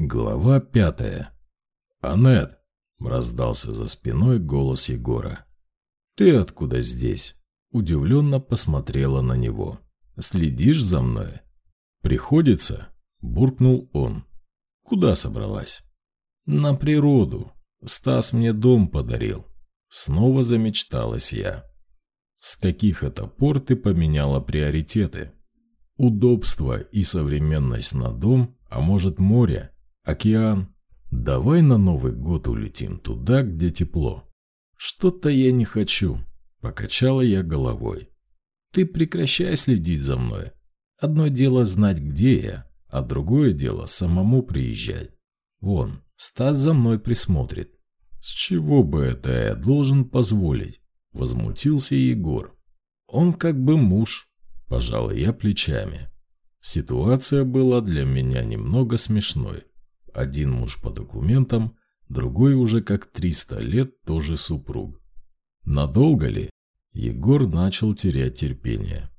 Глава пятая. «Анет!» – раздался за спиной голос Егора. «Ты откуда здесь?» Удивленно посмотрела на него. «Следишь за мной?» «Приходится?» – буркнул он. «Куда собралась?» «На природу. Стас мне дом подарил». Снова замечталась я. «С каких это пор ты поменяла приоритеты?» «Удобство и современность на дом, а может море, океан. Давай на Новый год улетим туда, где тепло». «Что-то я не хочу», – покачала я головой. «Ты прекращай следить за мной. Одно дело знать, где я, а другое дело самому приезжать. Вон, Стас за мной присмотрит. С чего бы это я должен позволить? Возмутился Егор. Он как бы муж, пожал я плечами. Ситуация была для меня немного смешной. Один муж по документам, другой уже как 300 лет тоже супруг. Надолго ли? Егор начал терять терпение.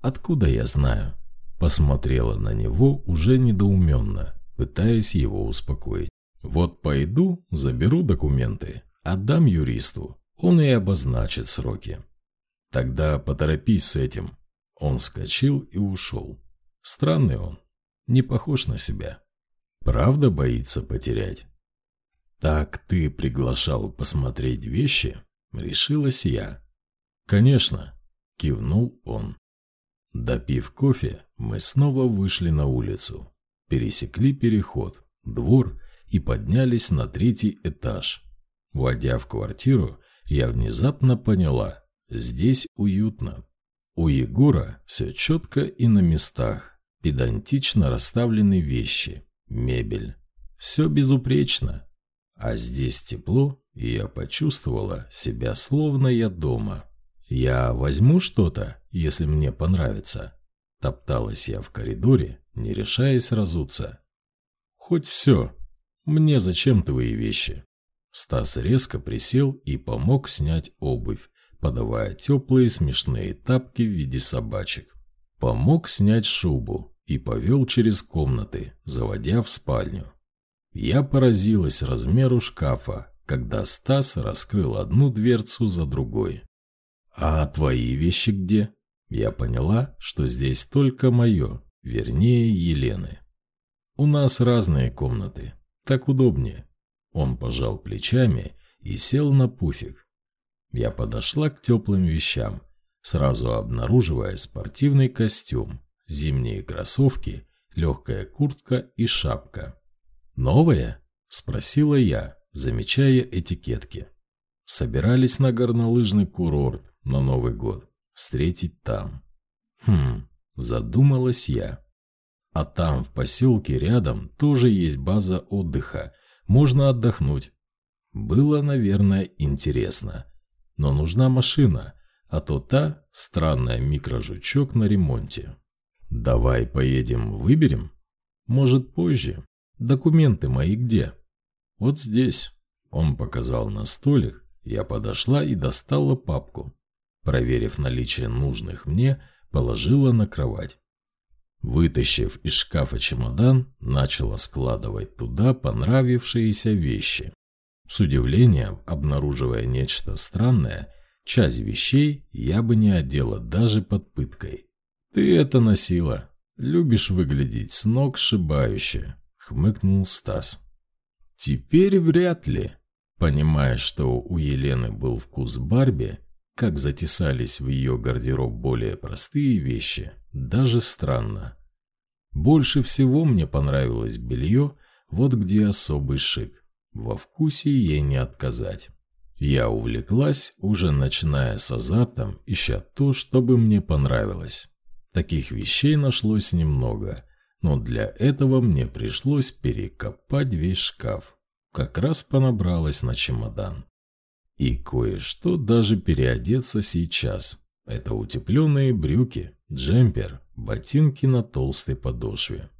Откуда я знаю? Посмотрела на него уже недоуменно, пытаясь его успокоить. «Вот пойду, заберу документы, отдам юристу, он и обозначит сроки. Тогда поторопись с этим». Он вскочил и ушел. Странный он, не похож на себя. Правда боится потерять? «Так ты приглашал посмотреть вещи?» – решилась я. «Конечно», – кивнул он. Допив кофе, мы снова вышли на улицу, пересекли переход, двор и поднялись на третий этаж. Войдя в квартиру, я внезапно поняла, здесь уютно. У Егора все четко и на местах, педантично расставлены вещи, мебель. Все безупречно. А здесь тепло, и я почувствовала себя словно я дома. «Я возьму что-то, если мне понравится?» Топталась я в коридоре, не решаясь разуться. «Хоть все. Мне зачем твои вещи?» Стас резко присел и помог снять обувь, подавая теплые смешные тапки в виде собачек. Помог снять шубу и повел через комнаты, заводя в спальню. Я поразилась размеру шкафа, когда Стас раскрыл одну дверцу за другой. «А твои вещи где?» Я поняла, что здесь только мое, вернее Елены. «У нас разные комнаты, так удобнее». Он пожал плечами и сел на пуфик. Я подошла к теплым вещам, сразу обнаруживая спортивный костюм, зимние кроссовки, легкая куртка и шапка. «Новая?» – спросила я, замечая этикетки. Собирались на горнолыжный курорт, на Новый год, встретить там. Хм, задумалась я. А там, в поселке рядом, тоже есть база отдыха, можно отдохнуть. Было, наверное, интересно. Но нужна машина, а то та странная микрожучок на ремонте. Давай поедем выберем? Может, позже? Документы мои где? Вот здесь. Он показал на столик, я подошла и достала папку. Проверив наличие нужных мне, положила на кровать. Вытащив из шкафа чемодан, начала складывать туда понравившиеся вещи. С удивлением, обнаруживая нечто странное, часть вещей я бы не одела даже под пыткой. «Ты это носила. Любишь выглядеть с ног сшибающе», — хмыкнул Стас. «Теперь вряд ли». Понимая, что у Елены был вкус Барби, как затесались в ее гардероб более простые вещи, даже странно. Больше всего мне понравилось белье, вот где особый шик. Во вкусе ей не отказать. Я увлеклась, уже начиная с азартом, ища то, что бы мне понравилось. Таких вещей нашлось немного, но для этого мне пришлось перекопать весь шкаф. Как раз понабралось на чемодан. И кое-что даже переодеться сейчас. Это утепленные брюки, джемпер, ботинки на толстой подошве.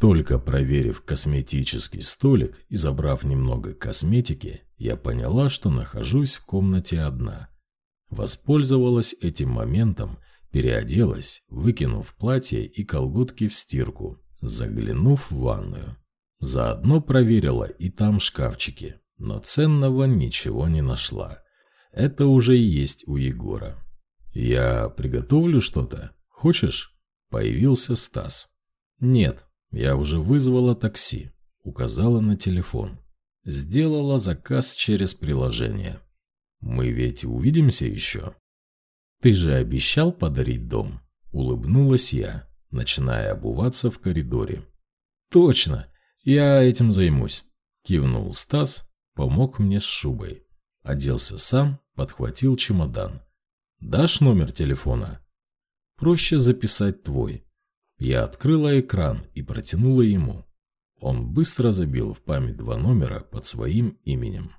Только проверив косметический столик и забрав немного косметики, я поняла, что нахожусь в комнате одна. Воспользовалась этим моментом, переоделась, выкинув платье и колготки в стирку, заглянув в ванную. Заодно проверила и там шкафчики, но ценного ничего не нашла. Это уже есть у Егора. «Я приготовлю что-то? Хочешь?» Появился Стас. «Нет, я уже вызвала такси», указала на телефон. Сделала заказ через приложение. «Мы ведь увидимся еще?» «Ты же обещал подарить дом?» Улыбнулась я, начиная обуваться в коридоре. «Точно! Я этим займусь!» Кивнул Стас, помог мне с шубой. Оделся сам, подхватил чемодан. «Дашь номер телефона?» «Проще записать твой». Я открыла экран и протянула ему. Он быстро забил в память два номера под своим именем.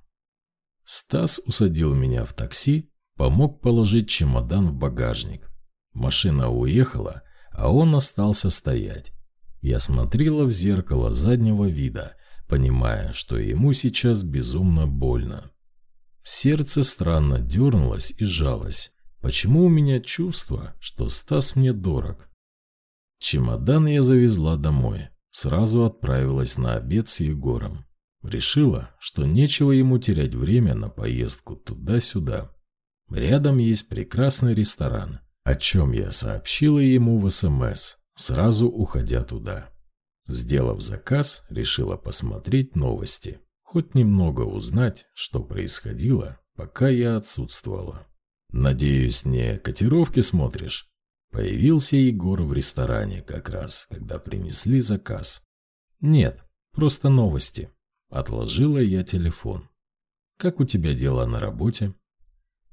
Стас усадил меня в такси, помог положить чемодан в багажник. Машина уехала, а он остался стоять. Я смотрела в зеркало заднего вида, понимая, что ему сейчас безумно больно. Сердце странно дернулось и сжалось. Почему у меня чувство, что Стас мне дорог? Чемодан я завезла домой. Сразу отправилась на обед с Егором. Решила, что нечего ему терять время на поездку туда-сюда. Рядом есть прекрасный ресторан, о чем я сообщила ему в СМС, сразу уходя туда. Сделав заказ, решила посмотреть новости, хоть немного узнать, что происходило, пока я отсутствовала. «Надеюсь, не котировки смотришь?» Появился Егор в ресторане как раз, когда принесли заказ. «Нет, просто новости». Отложила я телефон. «Как у тебя дела на работе?»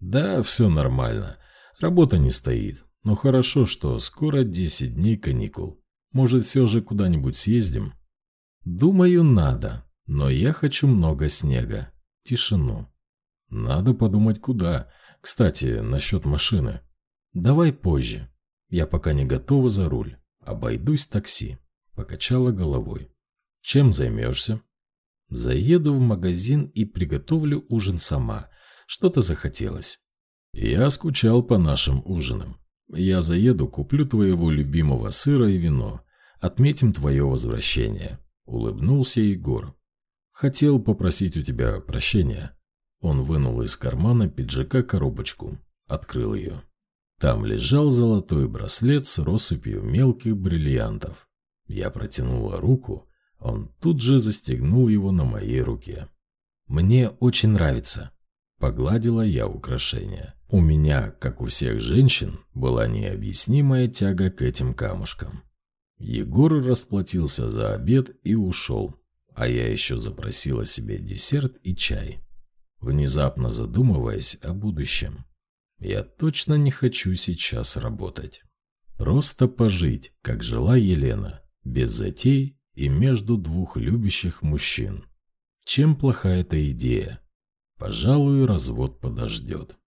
«Да, все нормально. Работа не стоит. Но хорошо, что скоро 10 дней каникул. Может, все же куда-нибудь съездим?» «Думаю, надо. Но я хочу много снега. Тишину». «Надо подумать, куда. Кстати, насчет машины». «Давай позже. Я пока не готова за руль. Обойдусь такси». Покачала головой. «Чем займешься?» «Заеду в магазин и приготовлю ужин сама. Что-то захотелось». «Я скучал по нашим ужинам. Я заеду, куплю твоего любимого сыра и вино. Отметим твое возвращение», — улыбнулся Егор. «Хотел попросить у тебя прощения». Он вынул из кармана пиджака коробочку, открыл ее. Там лежал золотой браслет с россыпью мелких бриллиантов. Я протянула руку, он тут же застегнул его на моей руке. «Мне очень нравится», — погладила я украшение. У меня, как у всех женщин, была необъяснимая тяга к этим камушкам. Егор расплатился за обед и ушел, а я еще запросила себе десерт и чай, внезапно задумываясь о будущем. Я точно не хочу сейчас работать. Просто пожить, как жила Елена, без затей и между двух любящих мужчин. Чем плоха эта идея? Пожалуй, развод подождет.